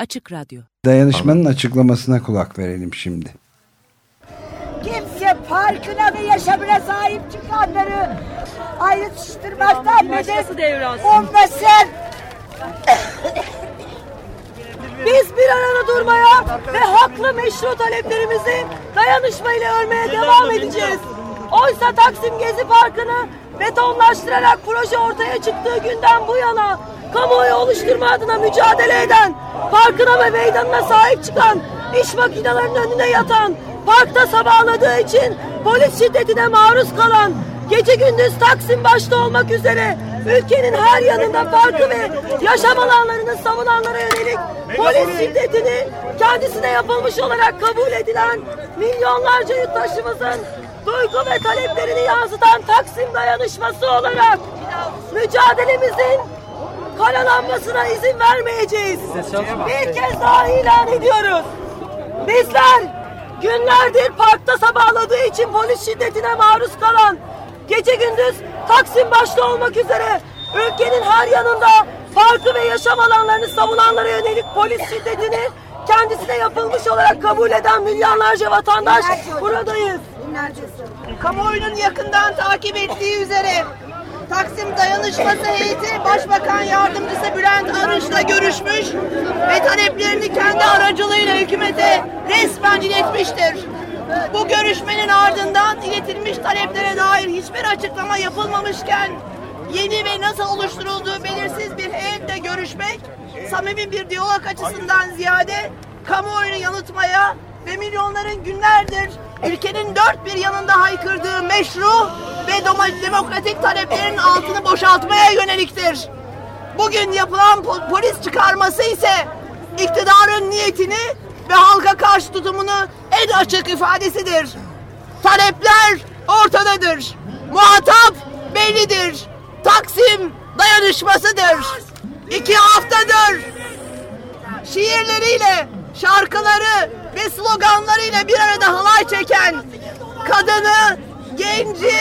Açık Radyo. Dayanışmanın açıklamasına kulak verelim şimdi. Kimse parkına ve yaşamına sahip çıkanları ayrıştırmaktan Başkası devralsın. olmasın. Biz bir arada durmaya ve haklı meşru taleplerimizi dayanışmayla örmeye devam edeceğiz. Oysa Taksim Gezi Parkı'nı betonlaştırarak proje ortaya çıktığı günden bu yana kamuoyu oluşturma adına mücadele eden, parkına ve meydanına sahip çıkan, iş makinelerinin önüne yatan, parkta sabahladığı için polis şiddetine maruz kalan, gece gündüz Taksim başta olmak üzere ülkenin her yanında parkı ve yaşam alanlarını savunanlara yönelik polis şiddetini kendisine yapılmış olarak kabul edilen milyonlarca yurttaşımızın duygu ve taleplerini yansıtan Taksim dayanışması olarak mücadelemizin karalanmasına izin vermeyeceğiz. Bir kez daha ilan ediyoruz. Bizler günlerdir parkta sabahladığı için polis şiddetine maruz kalan, gece gündüz Taksim başta olmak üzere ülkenin her yanında parkı ve yaşam alanlarını savunanlara yönelik polis şiddetini kendisine yapılmış olarak kabul eden milyonlarca vatandaş buradayız. Kamuoyunun yakından takip ettiği üzere Taksim Dayanışması heyeti Başbakan Yardımcısı Bülent Arınç'la görüşmüş ve taleplerini kendi aracılığıyla hükümete resmen iletmiştir. Bu görüşmenin ardından iletilmiş taleplere dair hiçbir açıklama yapılmamışken yeni ve nasıl oluşturulduğu belirsiz bir heyetle görüşmek samimi bir diyalog açısından ziyade kamuoyunu yanıltmaya ve milyonların günlerdir ülkenin dört bir yanında haykırdığı meşru ve demo- demokratik taleplerin altını boşaltmaya yöneliktir. Bugün yapılan po- polis çıkarması ise iktidarın niyetini ve halka karşı tutumunu en açık ifadesidir. Talepler ortadadır. Muhatap bellidir. Taksim dayanışmasıdır. İki haftadır şiirleriyle, şarkıları ve sloganlarıyla bir arada halay çeken kadını, genci,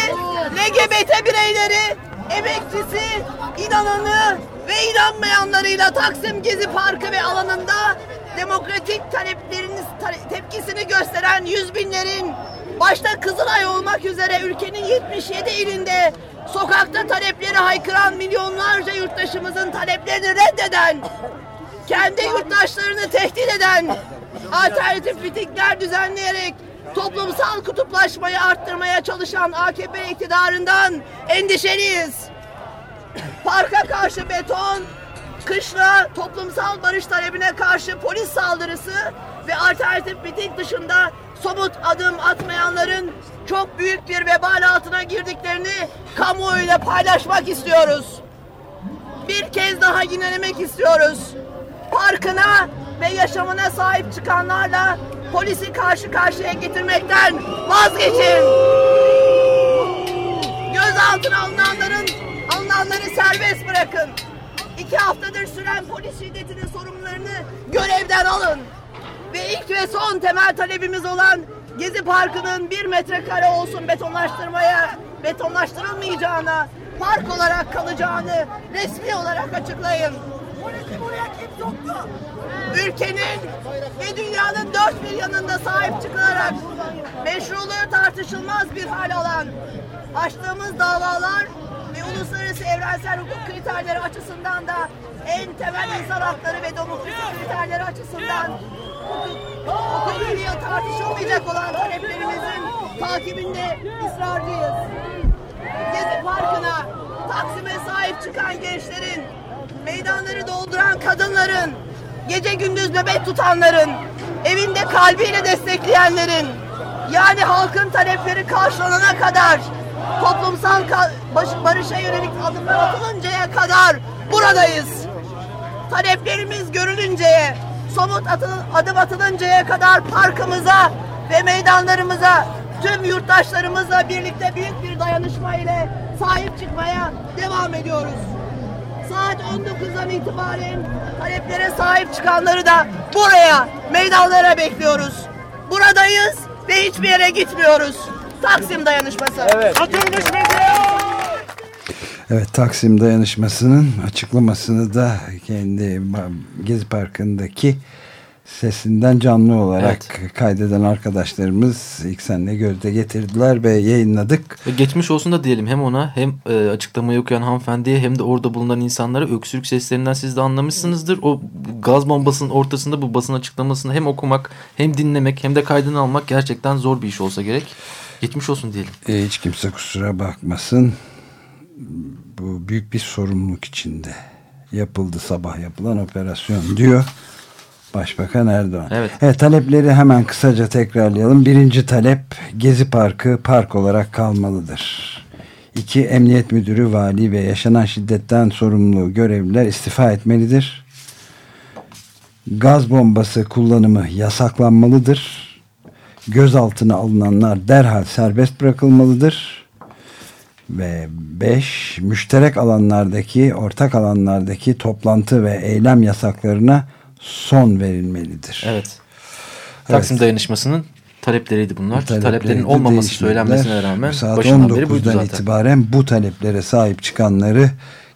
LGBT bireyleri, emekçisi, inananı ve inanmayanlarıyla Taksim Gezi Parkı ve alanında demokratik talepleriniz tale- tepkisini gösteren yüz binlerin başta Kızılay olmak üzere ülkenin 77 ilinde sokakta talepleri haykıran milyonlarca yurttaşımızın taleplerini reddeden kendi yurttaşlarını tehdit eden alternatif mitingler düzenleyerek toplumsal kutuplaşmayı arttırmaya çalışan AKP iktidarından endişeliyiz. Parka karşı beton, kışla toplumsal barış talebine karşı polis saldırısı ve alternatif miting dışında somut adım atmayanların çok büyük bir vebal altına girdiklerini kamuoyuyla paylaşmak istiyoruz bir kez daha yinelemek istiyoruz. Parkına ve yaşamına sahip çıkanlarla polisi karşı karşıya getirmekten vazgeçin. Gözaltına alınanların alınanları serbest bırakın. İki haftadır süren polis şiddetinin sorumlularını görevden alın. Ve ilk ve son temel talebimiz olan Gezi Parkı'nın bir metrekare olsun betonlaştırmaya, betonlaştırılmayacağına, park olarak kalacağını resmi olarak açıklayın. Ülkenin ve dünyanın dört bir yanında sahip çıkılarak meşruluğu tartışılmaz bir hal alan açtığımız davalar ve uluslararası evrensel hukuk kriterleri açısından da en temel insan hakları ve demokrasi kriterleri açısından hukukiyle tartışılmayacak olan taleplerimizin takibinde ısrarcıyız. Gezi Parkı'na Taksim'e sahip çıkan gençlerin, meydanları dolduran kadınların, gece gündüz nöbet tutanların, evinde kalbiyle destekleyenlerin, yani halkın talepleri karşılanana kadar, toplumsal barışa yönelik adımlar atılıncaya kadar buradayız. Taleplerimiz görülünceye, somut atı- adım atılıncaya kadar parkımıza ve meydanlarımıza tüm yurttaşlarımızla birlikte büyük bir dayanışma ile sahip çıkmaya devam ediyoruz. Saat 19'dan itibaren taleplere sahip çıkanları da buraya, meydanlara bekliyoruz. Buradayız ve hiçbir yere gitmiyoruz. Taksim dayanışması. Evet Taksim dayanışmasının açıklamasını da kendi Gezi Parkı'ndaki sesinden canlı olarak kaydeden arkadaşlarımız ilk senle gözde getirdiler ve yayınladık. Geçmiş olsun da diyelim hem ona hem e, açıklamayı okuyan hanımefendiye hem de orada bulunan insanlara öksürük seslerinden siz de anlamışsınızdır. O gaz bombasının ortasında bu basın açıklamasını hem okumak hem dinlemek hem de kaydını almak gerçekten zor bir iş olsa gerek. Geçmiş olsun diyelim. E, hiç kimse kusura bakmasın. Bu büyük bir sorumluluk içinde yapıldı sabah yapılan operasyon diyor. Başbakan Erdoğan. Evet. evet. Talepleri hemen kısaca tekrarlayalım. Birinci talep Gezi Parkı park olarak kalmalıdır. İki, Emniyet Müdürü, Vali ve yaşanan şiddetten sorumlu görevliler istifa etmelidir. Gaz bombası kullanımı yasaklanmalıdır. Gözaltına alınanlar derhal serbest bırakılmalıdır. Ve 5. Müşterek alanlardaki, ortak alanlardaki toplantı ve eylem yasaklarına son verilmelidir. Evet. Taksim dayanışmasının talepleriydi bunlar. Talepleri Taleplerin olmaması söylenmesine rağmen Saat başından beri buydu 19'dan zaten. itibaren bu taleplere sahip çıkanları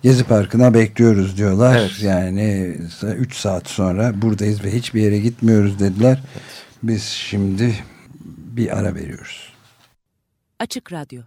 Gezi Parkı'na bekliyoruz diyorlar. Evet. Yani 3 saat sonra buradayız ve hiçbir yere gitmiyoruz dediler. Biz şimdi bir ara veriyoruz. Açık Radyo